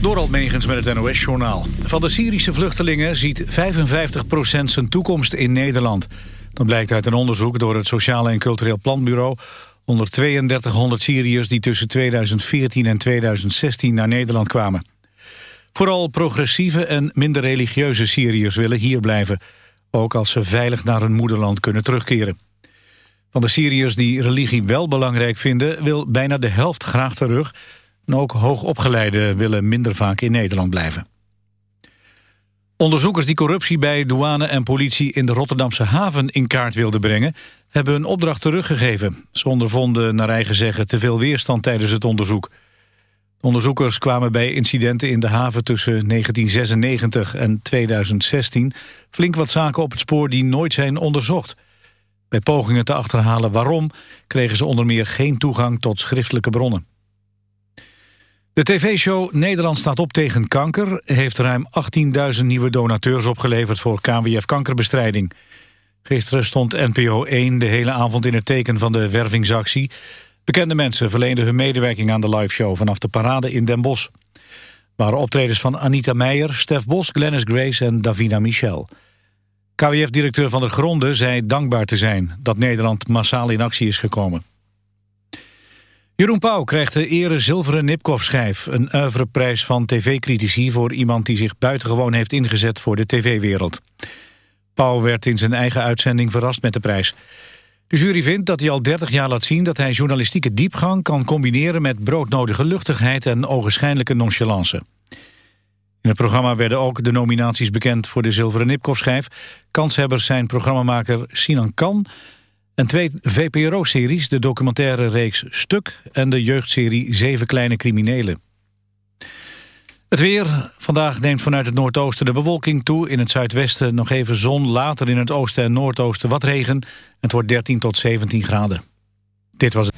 Door Almegens met het NOS-journaal. Van de Syrische vluchtelingen ziet 55% zijn toekomst in Nederland. Dat blijkt uit een onderzoek door het Sociaal en Cultureel Planbureau... onder 3200 Syriërs die tussen 2014 en 2016 naar Nederland kwamen. Vooral progressieve en minder religieuze Syriërs willen hier blijven... ook als ze veilig naar hun moederland kunnen terugkeren. Van de Syriërs die religie wel belangrijk vinden... wil bijna de helft graag terug... En ook hoogopgeleiden willen minder vaak in Nederland blijven. Onderzoekers die corruptie bij douane en politie in de Rotterdamse haven in kaart wilden brengen, hebben hun opdracht teruggegeven. Ze ondervonden naar eigen zeggen te veel weerstand tijdens het onderzoek. De onderzoekers kwamen bij incidenten in de haven tussen 1996 en 2016 flink wat zaken op het spoor die nooit zijn onderzocht. Bij pogingen te achterhalen waarom kregen ze onder meer geen toegang tot schriftelijke bronnen. De tv-show Nederland staat op tegen kanker... heeft ruim 18.000 nieuwe donateurs opgeleverd voor KWF kankerbestrijding. Gisteren stond NPO 1 de hele avond in het teken van de wervingsactie. Bekende mensen verleenden hun medewerking aan de liveshow... vanaf de parade in Den Bosch. waren optredens van Anita Meijer, Stef Bos, Glennis Grace en Davina Michel. KWF-directeur Van der Gronde zei dankbaar te zijn... dat Nederland massaal in actie is gekomen. Jeroen Pauw krijgt de ere zilveren Nipkoff-schijf. Een oeuvreprijs van tv-critici voor iemand die zich buitengewoon heeft ingezet voor de tv-wereld. Pauw werd in zijn eigen uitzending verrast met de prijs. De jury vindt dat hij al 30 jaar laat zien dat hij journalistieke diepgang kan combineren met broodnodige luchtigheid en ogenschijnlijke nonchalance. In het programma werden ook de nominaties bekend voor de zilveren Nipkoff-schijf. Kanshebbers zijn programmamaker Sinan Kan en twee VPRO-series, de documentaire reeks Stuk... en de jeugdserie Zeven Kleine Criminelen. Het weer. Vandaag neemt vanuit het noordoosten de bewolking toe. In het zuidwesten nog even zon. Later in het oosten en noordoosten wat regen. Het wordt 13 tot 17 graden. Dit was het.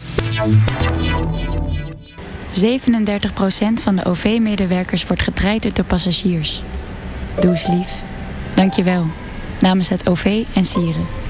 37% van de OV-medewerkers wordt getraind door passagiers. Doe lief. Dank je wel. Namens het OV en Sieren.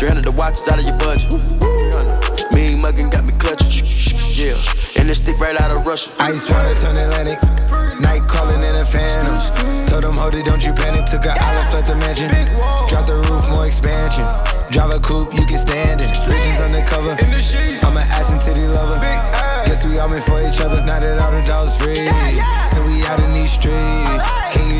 300 the watch is out of your budget. Mean muggin' got me clutching. Yeah, and this stick right out of Russia. Ice water turn Atlantic. Night calling in a phantom. Told them, hold it, don't you panic. Took an island, left the mansion. Drop the roof, more expansion. Drive a coupe, you can stand it. Bridges undercover. I'm an ass and titty lover. Guess we all meant for each other. Now that all the dogs free. And we out in these streets. Can you do it? Can you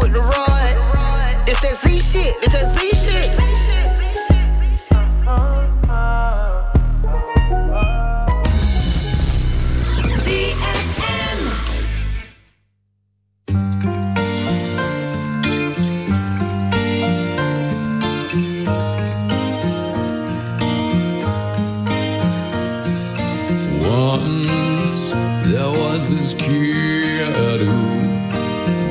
shit, it's that Z shit. Once there was this kid who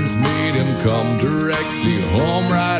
Parents made him come directly home right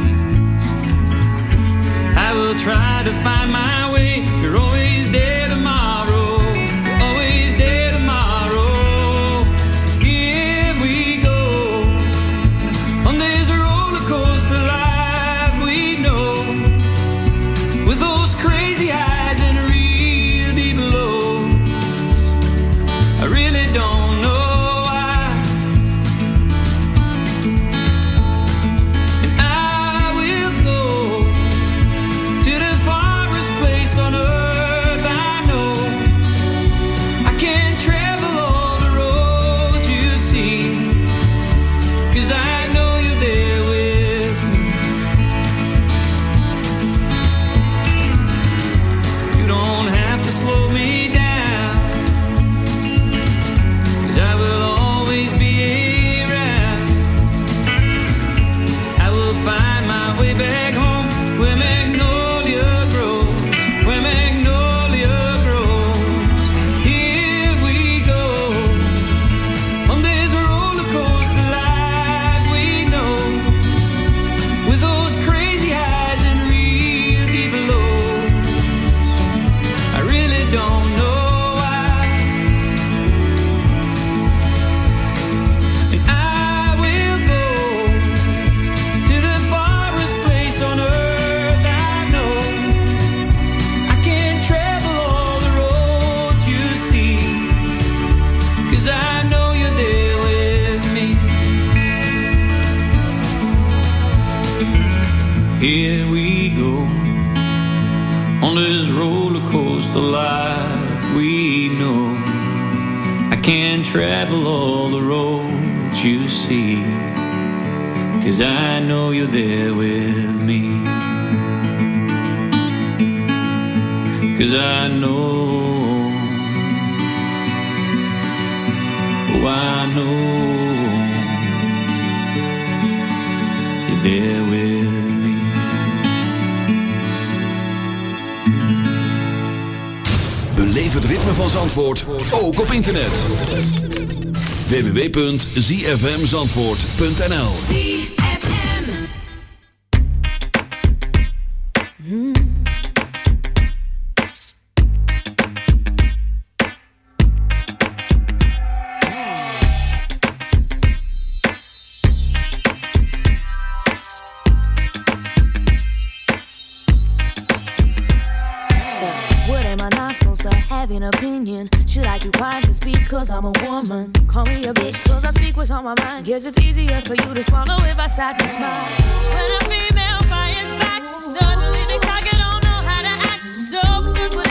I will try to find my way. You're cause I know you're there with me. Cause I know, oh, I know you're there with me. Beleef het ritme van Zandvoort ook op internet. www.zfmzandvoort.nl So, what am I not supposed to have an opinion? Should I keep quiet just because I'm a woman? A bitch, cause I speak what's on my mind. Guess it's easier for you to swallow if I sat and smile. When a female fires back, suddenly the target don't know how to act. So, that's what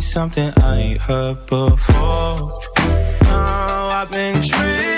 something I ain't heard before. Now I've been dreaming.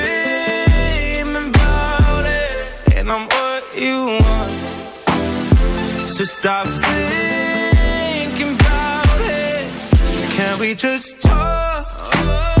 To stop thinking about it. Can we just talk?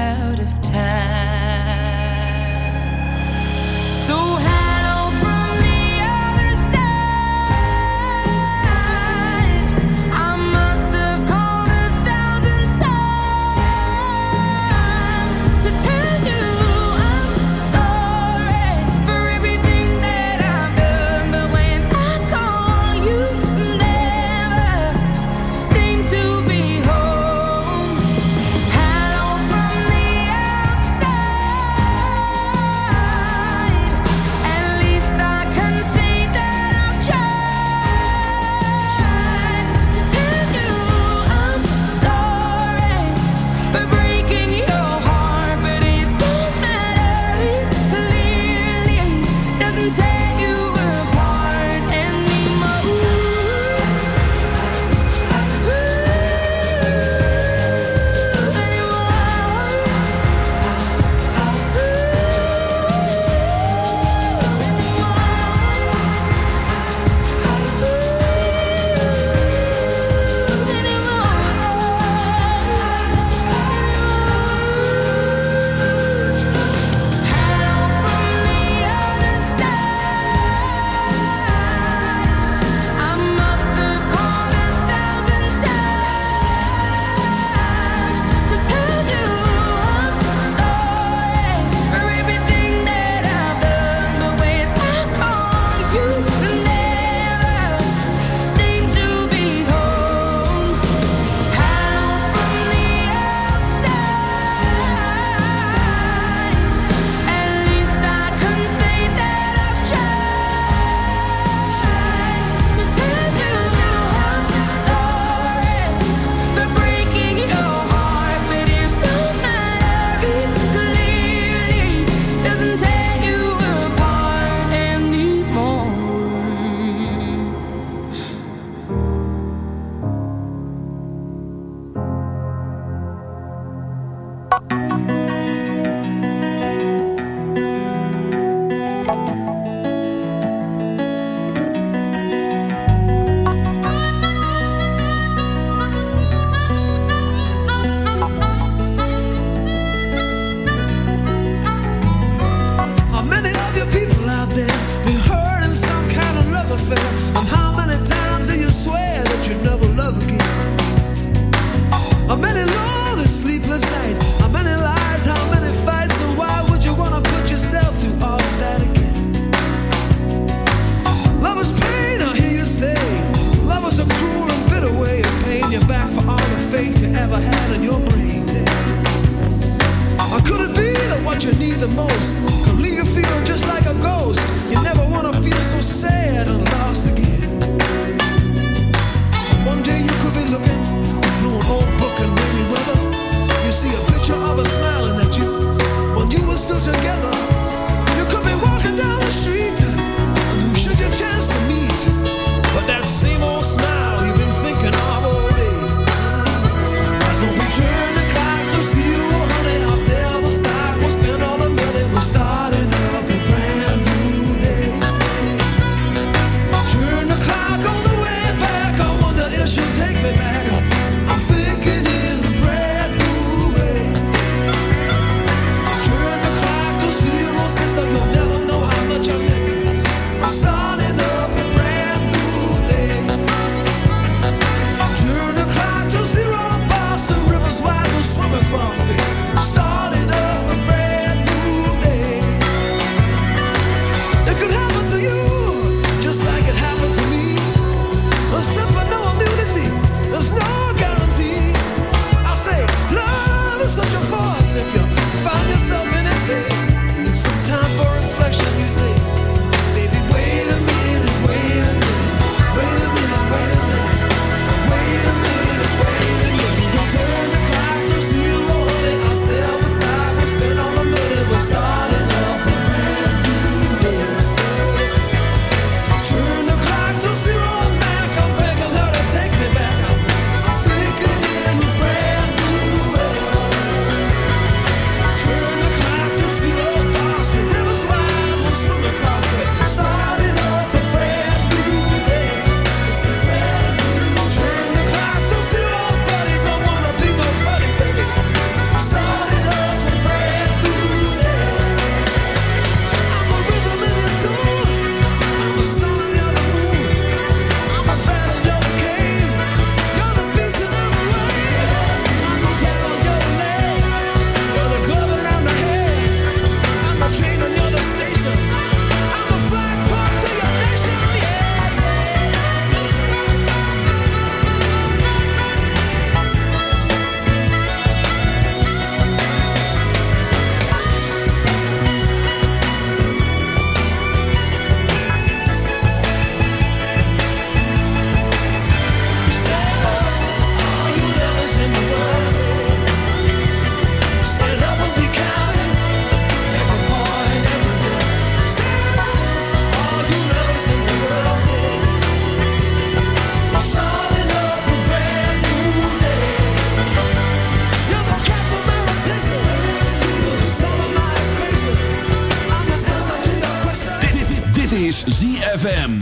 ZFM.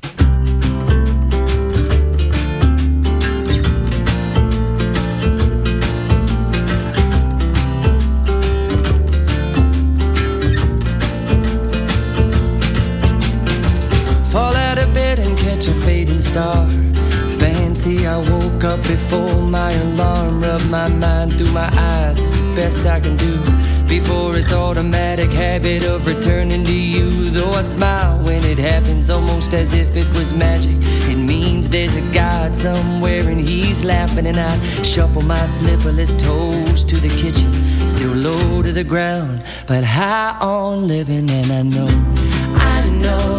Fall out of bed and catch a fading star. Fancy I woke up before my alarm. Rub my mind through my eyes. It's the best I can do. Before it's automatic habit of return it happens almost as if it was magic. It means there's a God somewhere and he's laughing. And I shuffle my slipperless toes to the kitchen, still low to the ground, but high on living. And I know, I know.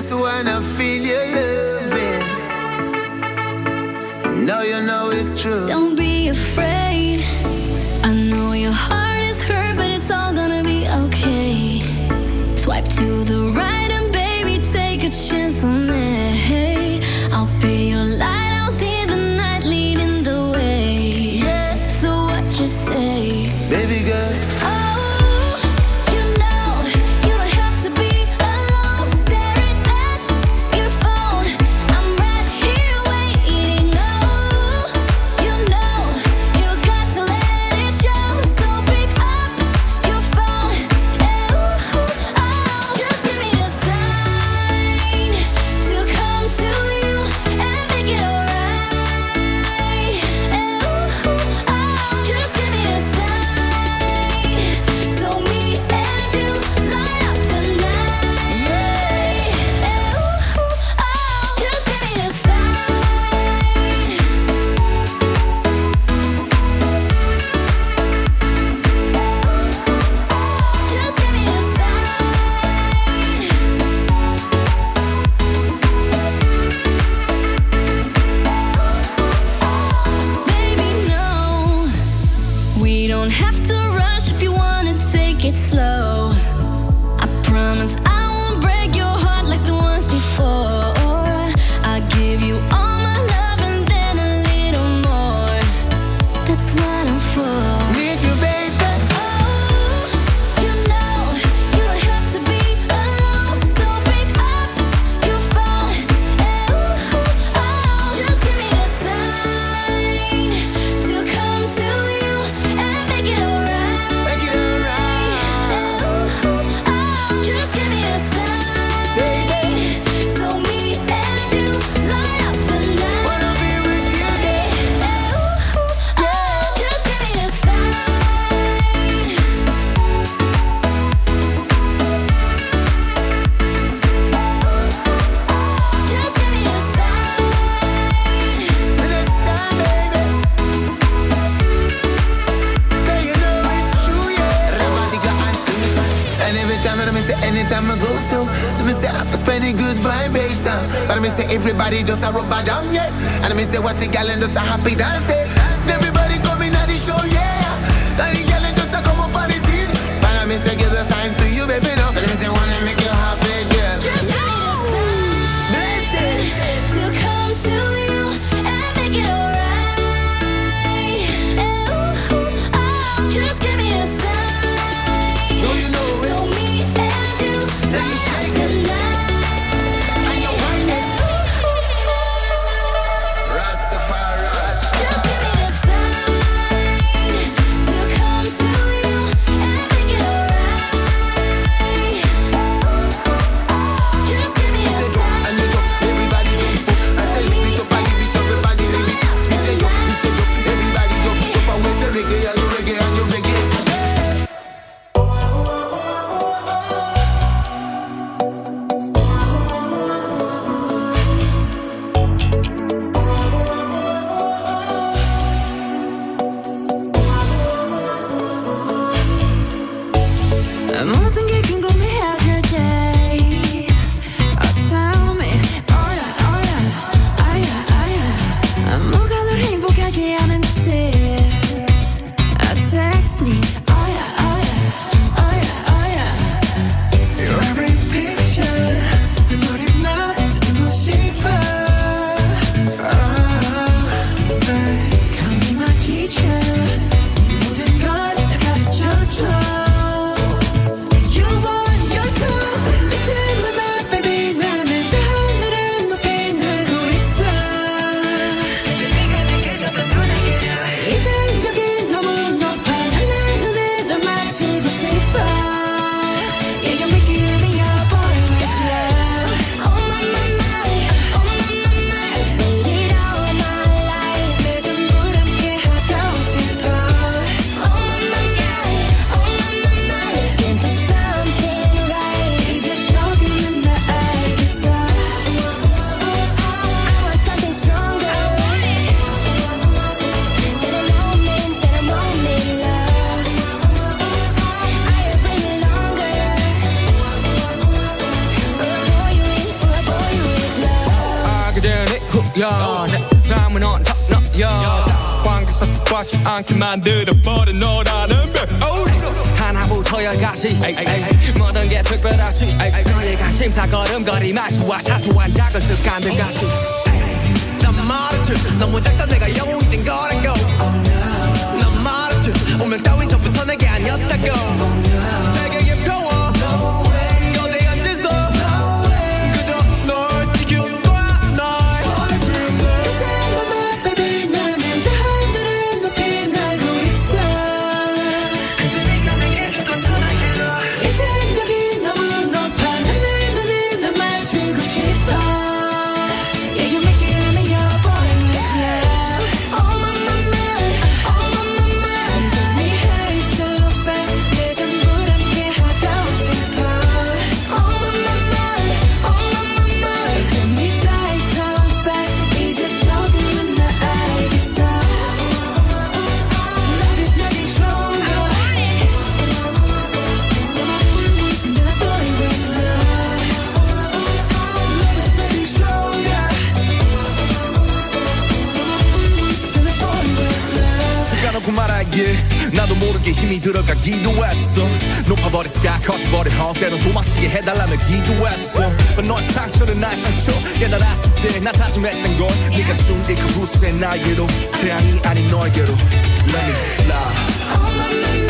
just wanna feel your loving. Now you know it's true. Don't be afraid. I know your heart is hurt, but it's all gonna be okay. Swipe to the right and baby, take a chance. body just a rubber jam, yeah. And I me say what's the gal and just a happy dance, yeah. 만들어버린 너라는 맵 하나부터 열까지 모든 게 특별하지 너희가 심사걸음거리만 좋아 사소한 작은 습관들 같이 난 말했지 너무 작다 내가 영웅 이도했어 But 넌 상처는 날 상처 깨달았을 때나 다짐했던 건 네가 준 이 그루스의 나에게로 태양이 아닌 너에게로 Let me fly